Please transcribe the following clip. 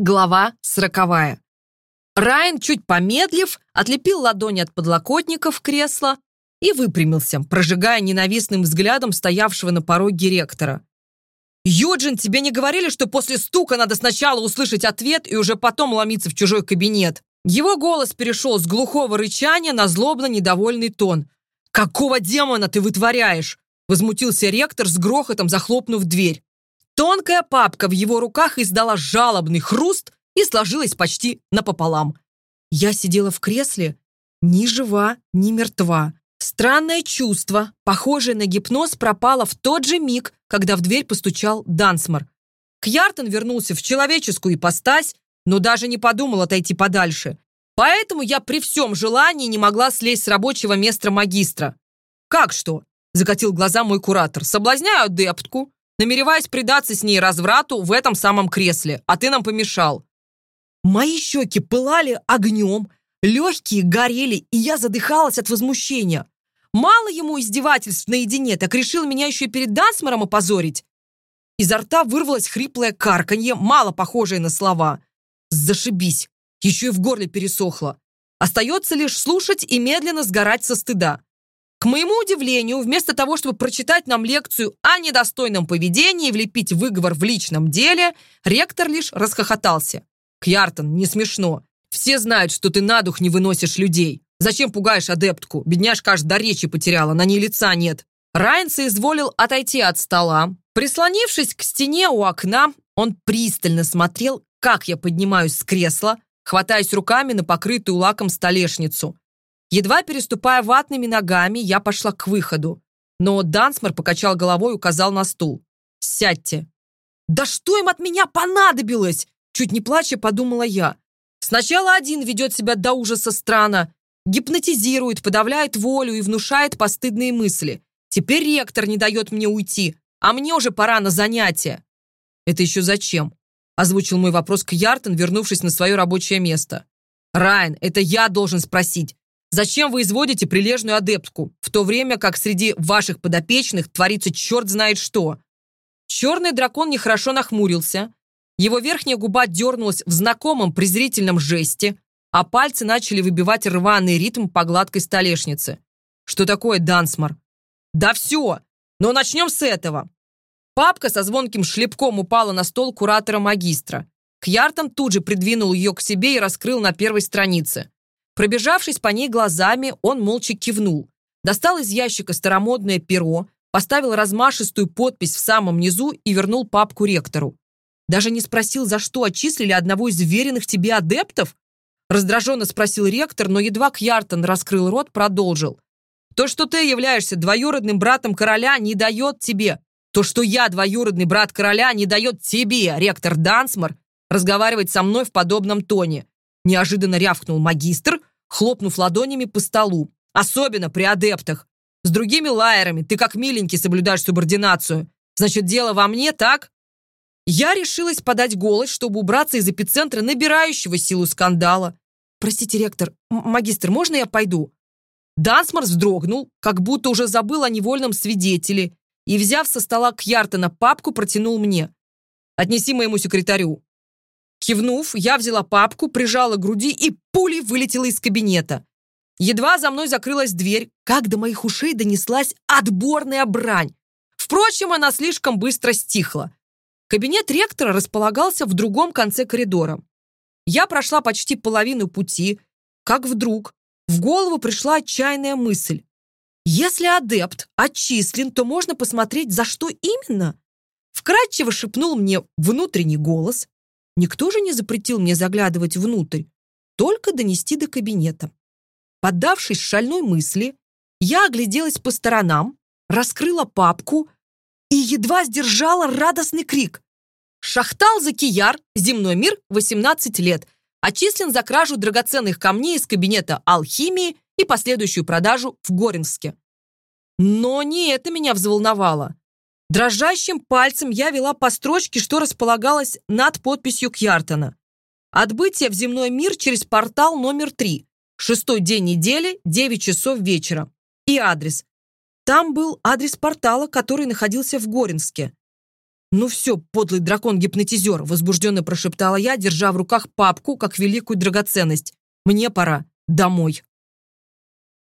Глава сороковая. Райан, чуть помедлив, отлепил ладони от подлокотников кресла и выпрямился, прожигая ненавистным взглядом стоявшего на пороге ректора. «Юджин, тебе не говорили, что после стука надо сначала услышать ответ и уже потом ломиться в чужой кабинет?» Его голос перешел с глухого рычания на злобно-недовольный тон. «Какого демона ты вытворяешь?» Возмутился ректор с грохотом, захлопнув дверь. Тонкая папка в его руках издала жалобный хруст и сложилась почти напополам. Я сидела в кресле, ни жива, ни мертва. Странное чувство, похожее на гипноз, пропало в тот же миг, когда в дверь постучал Дансмор. Кьяртон вернулся в человеческую ипостась, но даже не подумал отойти подальше. Поэтому я при всем желании не могла слезть с рабочего места магистра. «Как что?» – закатил глаза мой куратор. «Соблазняю адептку, намереваясь предаться с ней разврату в этом самом кресле, а ты нам помешал. Мои щеки пылали огнем, легкие горели, и я задыхалась от возмущения. Мало ему издевательств наедине, так решил меня еще и перед Дансмером опозорить. Изо рта вырвалось хриплое карканье, мало похожее на слова. Зашибись, еще и в горле пересохло. Остается лишь слушать и медленно сгорать со стыда. К моему удивлению, вместо того, чтобы прочитать нам лекцию о недостойном поведении и влепить выговор в личном деле, ректор лишь расхохотался. «Кьяртон, не смешно. Все знают, что ты на дух не выносишь людей. Зачем пугаешь адептку? Бедняжка аж до речи потеряла, на ней лица нет». Райан соизволил отойти от стола. Прислонившись к стене у окна, он пристально смотрел, как я поднимаюсь с кресла, хватаясь руками на покрытую лаком столешницу. Едва переступая ватными ногами, я пошла к выходу. Но Дансмор покачал головой и указал на стул. «Сядьте». «Да что им от меня понадобилось?» Чуть не плача, подумала я. Сначала один ведет себя до ужаса странно, гипнотизирует, подавляет волю и внушает постыдные мысли. Теперь ректор не дает мне уйти, а мне уже пора на занятия. «Это еще зачем?» озвучил мой вопрос к Яртон, вернувшись Зачем вы изводите прилежную адептку, в то время как среди ваших подопечных творится черт знает что? Черный дракон нехорошо нахмурился. Его верхняя губа дернулась в знакомом презрительном жесте, а пальцы начали выбивать рваный ритм по гладкой столешнице. Что такое Дансмар? Да все! Но начнем с этого. Папка со звонким шлепком упала на стол куратора-магистра. Кьяртом тут же придвинул ее к себе и раскрыл на первой странице. Пробежавшись по ней глазами, он молча кивнул. Достал из ящика старомодное перо, поставил размашистую подпись в самом низу и вернул папку ректору. «Даже не спросил, за что отчислили одного из веренных тебе адептов?» Раздраженно спросил ректор, но едва Кьяртон раскрыл рот, продолжил. «То, что ты являешься двоюродным братом короля, не дает тебе. То, что я двоюродный брат короля, не дает тебе, ректор Дансмор, разговаривать со мной в подобном тоне». Неожиданно рявкнул магистр – хлопнув ладонями по столу. «Особенно при адептах. С другими лайерами ты как миленький соблюдаешь субординацию. Значит, дело во мне, так?» Я решилась подать голос, чтобы убраться из эпицентра набирающего силу скандала. «Простите, ректор, магистр, можно я пойду?» Дансмор вздрогнул, как будто уже забыл о невольном свидетеле, и, взяв со стола Кьяртона папку, протянул мне. «Отнеси моему секретарю. Кивнув, я взяла папку, прижала к груди и пулей вылетела из кабинета. Едва за мной закрылась дверь, как до моих ушей донеслась отборная брань. Впрочем, она слишком быстро стихла. Кабинет ректора располагался в другом конце коридора. Я прошла почти половину пути, как вдруг в голову пришла отчаянная мысль. Если адепт отчислен, то можно посмотреть, за что именно. Вкратчиво шепнул мне внутренний голос, Никто же не запретил мне заглядывать внутрь, только донести до кабинета. Поддавшись шальной мысли, я огляделась по сторонам, раскрыла папку и едва сдержала радостный крик. «Шахтал Закияр, земной мир, 18 лет, отчислен за кражу драгоценных камней из кабинета алхимии и последующую продажу в Горинске». Но не это меня взволновало. Дрожащим пальцем я вела по строчке, что располагалось над подписью Кьяртона. Отбытие в земной мир через портал номер 3. Шестой день недели, 9 часов вечера. И адрес. Там был адрес портала, который находился в Горинске. «Ну все, подлый дракон-гипнотизер!» возбужденно прошептала я, держа в руках папку, как великую драгоценность. «Мне пора домой».